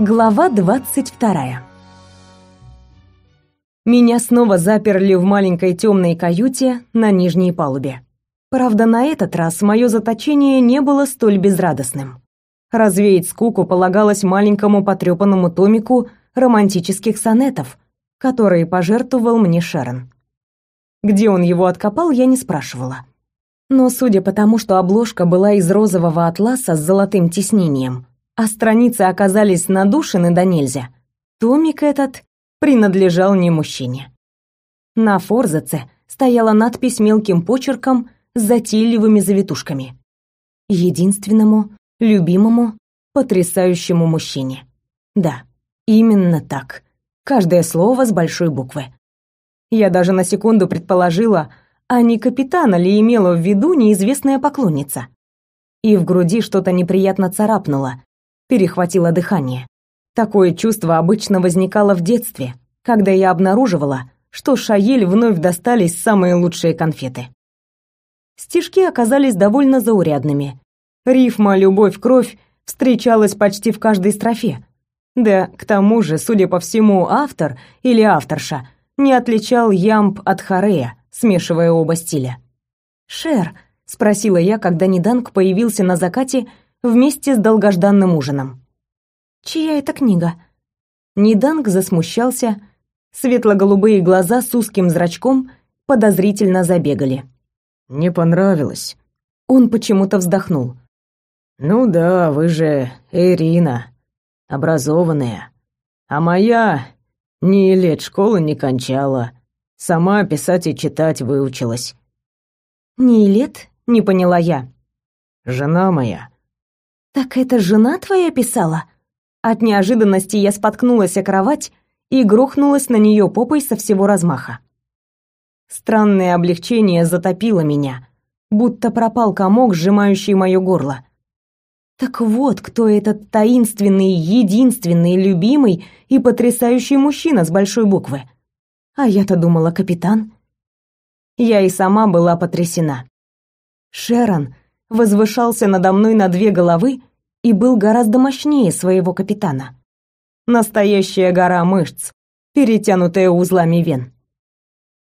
Глава двадцать вторая. Меня снова заперли в маленькой темной каюте на нижней палубе. Правда, на этот раз мое заточение не было столь безрадостным. Развеять скуку полагалось маленькому потрепанному томику романтических сонетов, которые пожертвовал мне Шерон. Где он его откопал, я не спрашивала. Но судя по тому, что обложка была из розового атласа с золотым тиснением, а страницы оказались надушены до нельзя, томик этот принадлежал не мужчине. На форзаце стояла надпись мелким почерком с затейливыми завитушками. Единственному, любимому, потрясающему мужчине. Да, именно так. Каждое слово с большой буквы. Я даже на секунду предположила, а не капитана ли имела в виду неизвестная поклонница. И в груди что-то неприятно царапнуло, перехватило дыхание. Такое чувство обычно возникало в детстве, когда я обнаруживала, что Шаель вновь достались самые лучшие конфеты. Стишки оказались довольно заурядными. Рифма «Любовь, кровь» встречалась почти в каждой строфе. Да, к тому же, судя по всему, автор или авторша не отличал ямб от хорея, смешивая оба стиля. «Шер», — спросила я, когда Ниданг появился на закате вместе с долгожданным ужином. Чья это книга? Ниданг засмущался, светло-голубые глаза с узким зрачком подозрительно забегали. Не понравилось. Он почему-то вздохнул. Ну да, вы же Ирина, образованная. А моя ни лет школы не кончала, сама писать и читать выучилась. Ни лет? Не поняла я. Жена моя. Так это жена твоя писала? От неожиданности я споткнулась о кровать и грохнулась на нее попой со всего размаха. Странное облегчение затопило меня, будто пропал комок, сжимающий мое горло. Так вот, кто этот таинственный, единственный, любимый и потрясающий мужчина с большой буквы. А я-то думала, капитан. Я и сама была потрясена. Шерон возвышался надо мной на две головы и был гораздо мощнее своего капитана. Настоящая гора мышц, перетянутая узлами вен.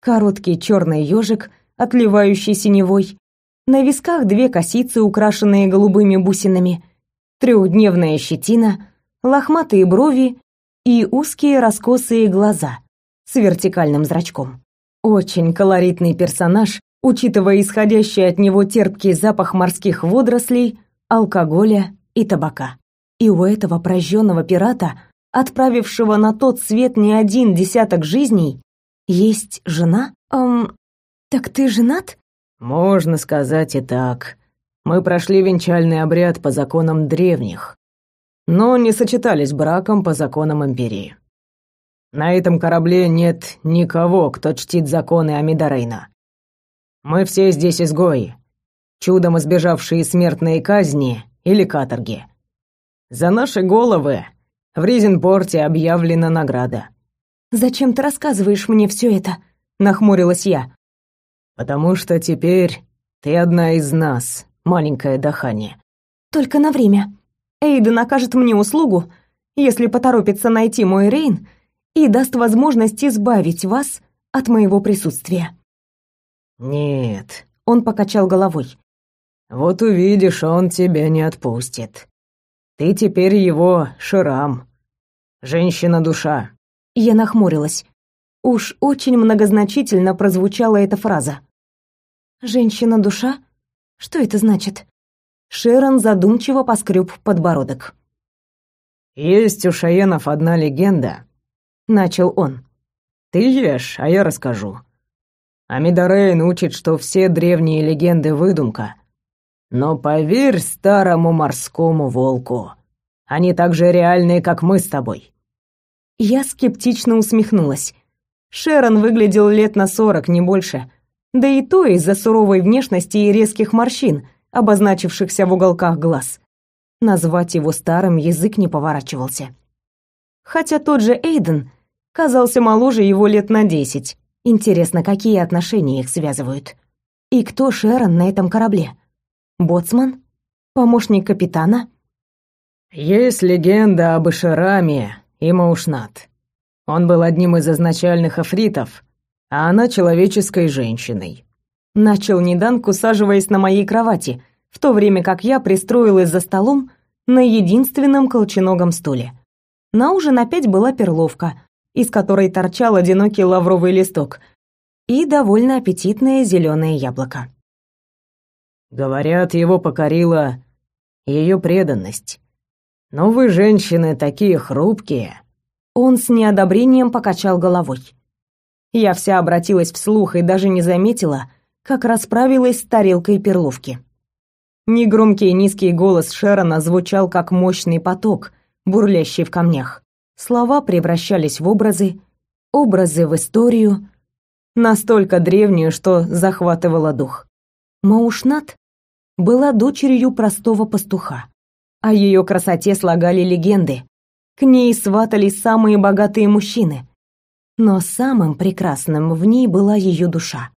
Короткий черный ежик, отливающий синевой, на висках две косицы, украшенные голубыми бусинами, трехдневная щетина, лохматые брови и узкие раскосые глаза с вертикальным зрачком. Очень колоритный персонаж, учитывая исходящий от него терпкий запах морских водорослей, алкоголя и табака. И у этого прожженного пирата, отправившего на тот свет не один десяток жизней, есть жена? Эм, так ты женат? Можно сказать и так. Мы прошли венчальный обряд по законам древних, но не сочетались браком по законам империи. На этом корабле нет никого, кто чтит законы Амидарейна. Мы все здесь изгои, чудом избежавшие смертной казни или каторги. За наши головы в Ризенпорте объявлена награда. Зачем ты рассказываешь мне все это? нахмурилась я. Потому что теперь ты одна из нас, маленькое дыхание. Только на время. Эйден окажет мне услугу, если поторопится найти мой Рейн и даст возможность избавить вас от моего присутствия. Нет, он покачал головой. Вот увидишь, он тебя не отпустит. Ты теперь его Ширам. Женщина-душа. Я нахмурилась. Уж очень многозначительно прозвучала эта фраза. Женщина-душа? Что это значит? Шерон задумчиво поскреб подбородок. Есть у Шаенов одна легенда, начал он. Ты ешь, а я расскажу. Амидарейн учит, что все древние легенды выдумка, но поверь старому морскому волку, они так же реальные, как мы с тобой. Я скептично усмехнулась. Шерон выглядел лет на сорок, не больше. Да и то из-за суровой внешности и резких морщин, обозначившихся в уголках глаз. Назвать его старым язык не поворачивался. Хотя тот же Эйден казался моложе его лет на десять. Интересно, какие отношения их связывают? И кто Шерон на этом корабле? Боцман? Помощник капитана? Есть легенда об Ишераме и Маушнат. Он был одним из изначальных афритов, а она человеческой женщиной. Начал Неданк, усаживаясь на моей кровати, в то время как я пристроилась за столом на единственном колченогом стуле. На ужин опять была перловка, из которой торчал одинокий лавровый листок, и довольно аппетитное зеленое яблоко. Говорят, его покорила ее преданность. Но вы, женщины, такие хрупкие. Он с неодобрением покачал головой. Я вся обратилась вслух и даже не заметила, как расправилась с тарелкой перловки. Негромкий низкий голос Шерона звучал как мощный поток, бурлящий в камнях. Слова превращались в образы, образы в историю, настолько древнюю, что захватывала дух. Маушнат была дочерью простого пастуха. О ее красоте слагали легенды. К ней сватались самые богатые мужчины. Но самым прекрасным в ней была ее душа.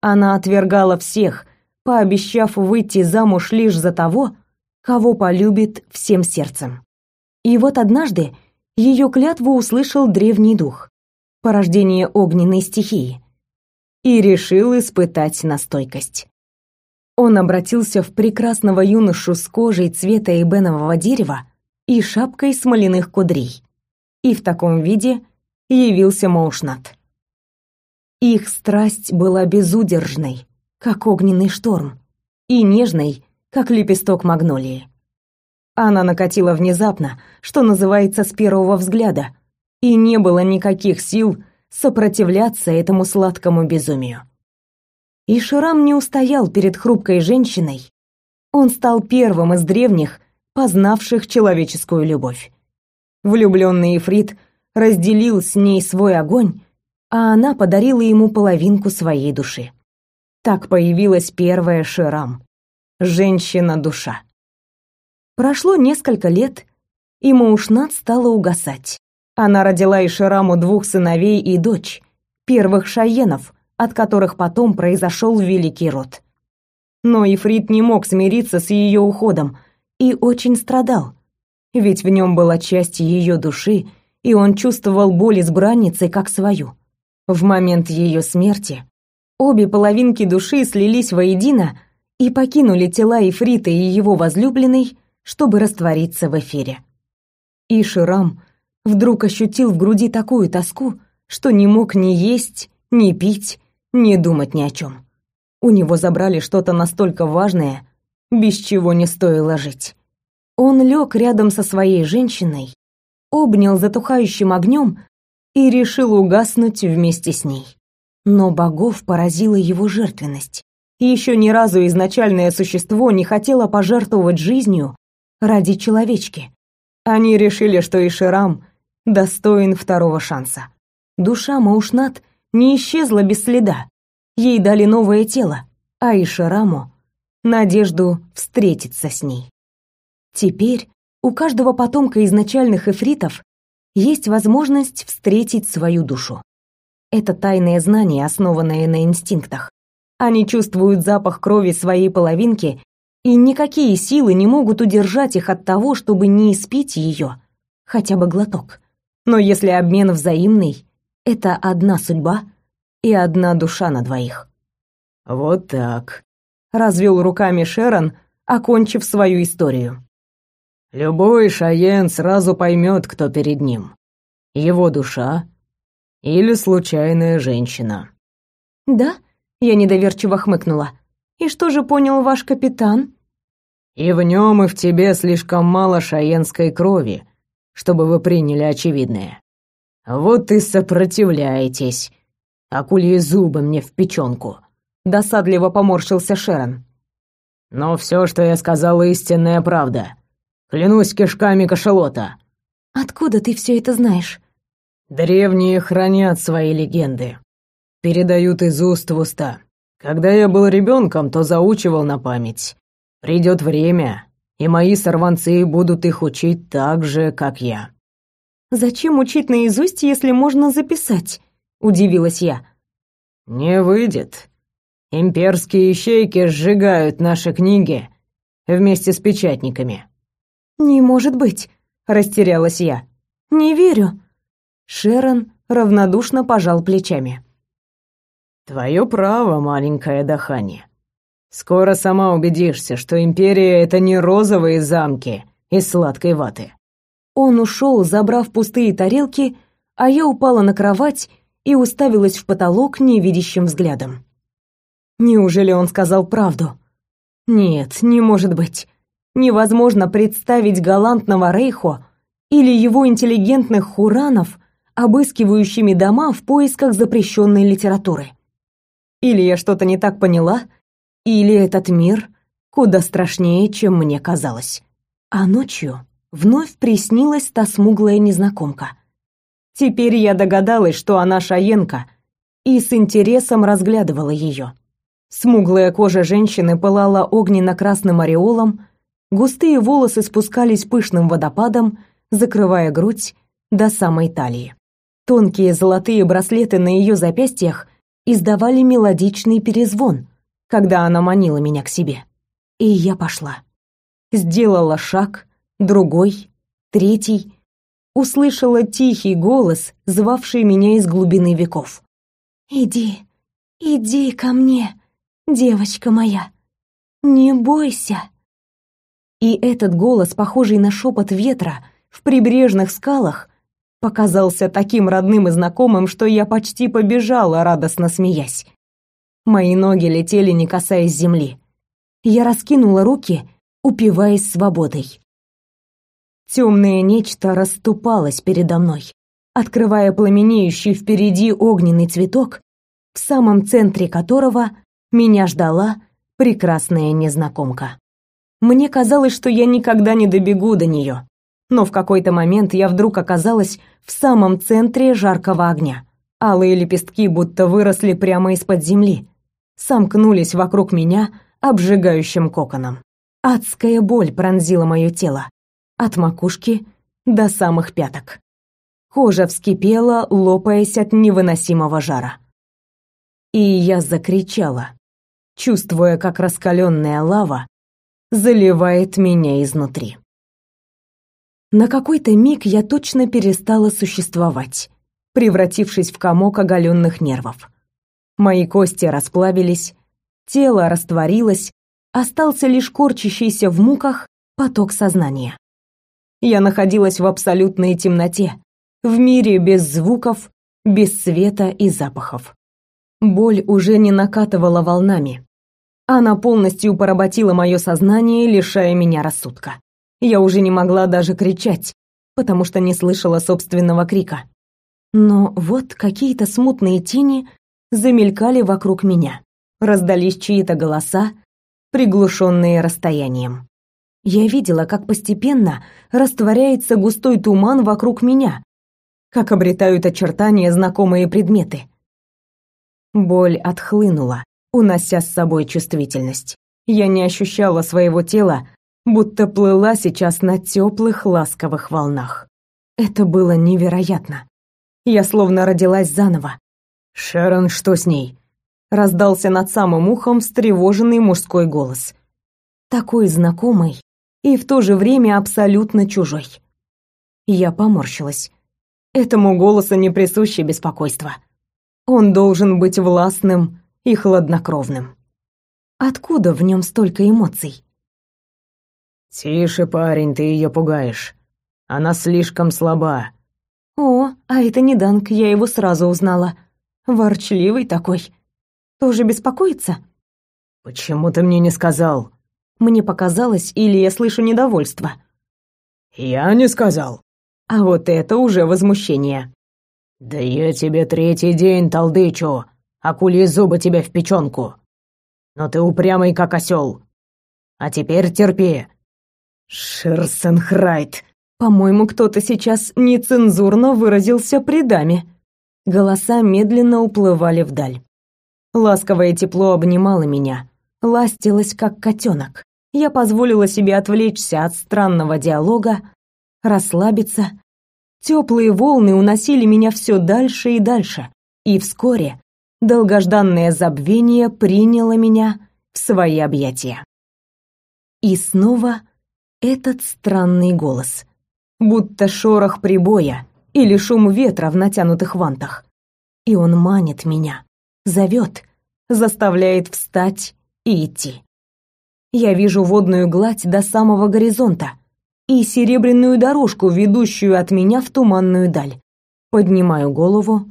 Она отвергала всех, пообещав выйти замуж лишь за того, кого полюбит всем сердцем. И вот однажды ее клятву услышал древний дух, порождение огненной стихии, и решил испытать настойкость. Он обратился в прекрасного юношу с кожей цвета эбенового дерева и шапкой смоляных кудрей. И в таком виде явился Моушнат. Их страсть была безудержной, как огненный шторм, и нежной, как лепесток магнолии. Она накатила внезапно, что называется, с первого взгляда, и не было никаких сил сопротивляться этому сладкому безумию. И Ширам не устоял перед хрупкой женщиной. Он стал первым из древних, познавших человеческую любовь. Влюбленный Ифрит разделил с ней свой огонь, а она подарила ему половинку своей души. Так появилась первая Ширам — женщина-душа. Прошло несколько лет, и Маушнат стала угасать. Она родила Ишираму двух сыновей и дочь, первых шаенов, от которых потом произошел великий род. Но Ифрит не мог смириться с ее уходом и очень страдал, ведь в нем была часть ее души, и он чувствовал боль избранницы как свою. В момент ее смерти обе половинки души слились воедино и покинули тела Ифрита и его возлюбленной, чтобы раствориться в эфире. И Ширам вдруг ощутил в груди такую тоску, что не мог ни есть, ни пить, не думать ни о чем. У него забрали что-то настолько важное, без чего не стоило жить. Он лег рядом со своей женщиной, обнял затухающим огнем и решил угаснуть вместе с ней. Но богов поразила его жертвенность. Еще ни разу изначальное существо не хотело пожертвовать жизнью ради человечки. Они решили, что Иширам достоин второго шанса. Душа Маушнат не исчезла без следа. Ей дали новое тело, а Ишараму — надежду встретиться с ней. Теперь у каждого потомка изначальных эфритов есть возможность встретить свою душу. Это тайное знание, основанное на инстинктах. Они чувствуют запах крови своей половинки, и никакие силы не могут удержать их от того, чтобы не испить ее, хотя бы глоток. Но если обмен взаимный, это одна судьба и одна душа на двоих. Вот так, развел руками Шерон, окончив свою историю. Любой шаен сразу поймет, кто перед ним. Его душа или случайная женщина. Да, я недоверчиво хмыкнула. И что же понял ваш капитан? И в нем, и в тебе слишком мало шаенской крови, чтобы вы приняли очевидное. Вот и сопротивляетесь. Акульи зубы мне в печенку. Досадливо поморщился Шерон. Но все, что я сказал, истинная правда. Клянусь кишками кашалота. Откуда ты все это знаешь? Древние хранят свои легенды. Передают из уст в уста. Когда я был ребенком, то заучивал на память. Придет время, и мои сорванцы будут их учить так же, как я. Зачем учить наизусть, если можно записать? удивилась я. Не выйдет. Имперские ищейки сжигают наши книги вместе с печатниками. «Не может быть!» — растерялась я. «Не верю!» Шерон равнодушно пожал плечами. «Твое право, маленькая Дахани. Скоро сама убедишься, что Империя — это не розовые замки из сладкой ваты». Он ушел, забрав пустые тарелки, а я упала на кровать и уставилась в потолок невидящим взглядом. Неужели он сказал правду? Нет, не может быть. Невозможно представить галантного Рейхо или его интеллигентных хуранов, обыскивающими дома в поисках запрещенной литературы. Или я что-то не так поняла, или этот мир куда страшнее, чем мне казалось. А ночью вновь приснилась та смуглая незнакомка. Теперь я догадалась, что она шаенка, и с интересом разглядывала ее. Смуглая кожа женщины пылала огненно-красным ореолом, густые волосы спускались пышным водопадом, закрывая грудь до самой талии. Тонкие золотые браслеты на ее запястьях издавали мелодичный перезвон, когда она манила меня к себе. И я пошла. Сделала шаг, другой, третий, услышала тихий голос, звавший меня из глубины веков. «Иди, иди ко мне, девочка моя, не бойся». И этот голос, похожий на шепот ветра в прибрежных скалах, показался таким родным и знакомым, что я почти побежала, радостно смеясь. Мои ноги летели, не касаясь земли. Я раскинула руки, упиваясь свободой. Темное нечто расступалось передо мной, открывая пламенеющий впереди огненный цветок, в самом центре которого меня ждала прекрасная незнакомка. Мне казалось, что я никогда не добегу до нее, но в какой-то момент я вдруг оказалась в самом центре жаркого огня. Алые лепестки будто выросли прямо из-под земли, сомкнулись вокруг меня обжигающим коконом. Адская боль пронзила мое тело, от макушки до самых пяток. Кожа вскипела, лопаясь от невыносимого жара. И я закричала, чувствуя, как раскаленная лава заливает меня изнутри. На какой-то миг я точно перестала существовать, превратившись в комок оголенных нервов. Мои кости расплавились, тело растворилось, остался лишь корчащийся в муках поток сознания. Я находилась в абсолютной темноте, в мире без звуков, без света и запахов. Боль уже не накатывала волнами. Она полностью поработила мое сознание, лишая меня рассудка. Я уже не могла даже кричать, потому что не слышала собственного крика. Но вот какие-то смутные тени замелькали вокруг меня. Раздались чьи-то голоса, приглушенные расстоянием. Я видела, как постепенно растворяется густой туман вокруг меня, как обретают очертания знакомые предметы. Боль отхлынула, унося с собой чувствительность. Я не ощущала своего тела, будто плыла сейчас на теплых ласковых волнах. Это было невероятно. Я словно родилась заново. «Шерон, что с ней?» Раздался над самым ухом встревоженный мужской голос. Такой знакомый, и в то же время абсолютно чужой. Я поморщилась. Этому голосу не присуще беспокойство. Он должен быть властным и хладнокровным. Откуда в нем столько эмоций? «Тише, парень, ты ее пугаешь. Она слишком слаба». «О, а это не Данк, я его сразу узнала. Ворчливый такой. Тоже беспокоится?» «Почему ты мне не сказал?» Мне показалось, или я слышу недовольство. «Я не сказал». А вот это уже возмущение. «Да я тебе третий день толдычу, акули зубы тебе в печенку. Но ты упрямый, как осел. А теперь терпи». «Шерсенхрайт». По-моему, кто-то сейчас нецензурно выразился при даме. Голоса медленно уплывали вдаль. Ласковое тепло обнимало меня, ластилось, как котенок я позволила себе отвлечься от странного диалога, расслабиться. Теплые волны уносили меня все дальше и дальше, и вскоре долгожданное забвение приняло меня в свои объятия. И снова этот странный голос. Будто шорох прибоя или шум ветра в натянутых вантах. И он манит меня, зовет, заставляет встать и идти. Я вижу водную гладь до самого горизонта и серебряную дорожку, ведущую от меня в туманную даль. Поднимаю голову,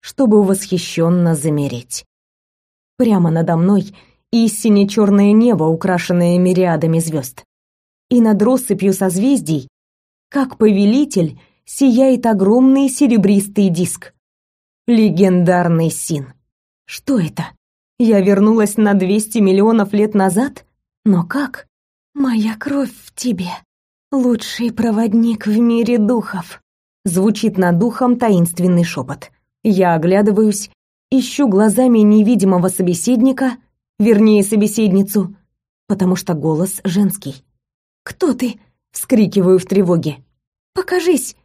чтобы восхищенно замереть. Прямо надо мной истине черное небо, украшенное мириадами звезд. И над россыпью созвездий, как повелитель, сияет огромный серебристый диск. Легендарный Син. Что это? Я вернулась на 200 миллионов лет назад? Но как? Моя кровь в тебе. Лучший проводник в мире духов. Звучит над духом таинственный шепот. Я оглядываюсь, ищу глазами невидимого собеседника, вернее, собеседницу, потому что голос женский. «Кто ты?» — вскрикиваю в тревоге. «Покажись!»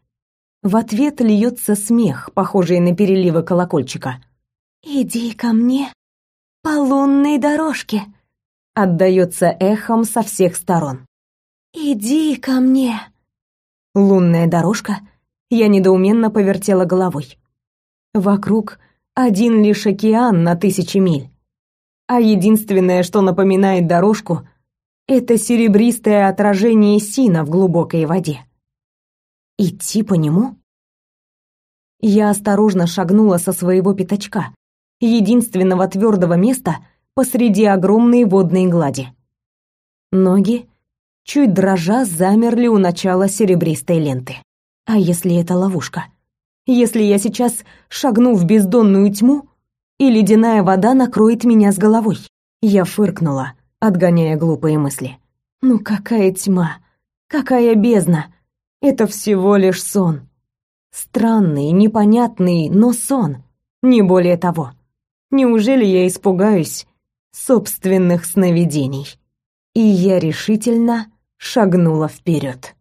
В ответ льется смех, похожий на переливы колокольчика. «Иди ко мне по лунной дорожке», — отдается эхом со всех сторон. «Иди ко мне». Лунная дорожка? Я недоуменно повертела головой. Вокруг один лишь океан на тысячи миль. А единственное, что напоминает дорожку, это серебристое отражение сина в глубокой воде. Идти по нему? Я осторожно шагнула со своего пятачка, единственного твердого места посреди огромной водной глади. Ноги, чуть дрожа, замерли у начала серебристой ленты. А если это ловушка? Если я сейчас шагну в бездонную тьму, и ледяная вода накроет меня с головой? Я фыркнула, отгоняя глупые мысли. Ну какая тьма? Какая бездна? Это всего лишь сон. Странный, непонятный, но сон. Не более того. Неужели я испугаюсь собственных сновидений? И я решительно шагнула вперед.